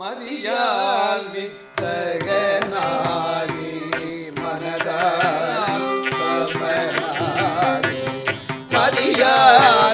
மதியால் வித்தகனாரி மனதால் மதியால்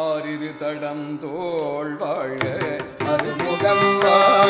ஆறிரு தடம் தோல் வாழ அருமுகம் வாழ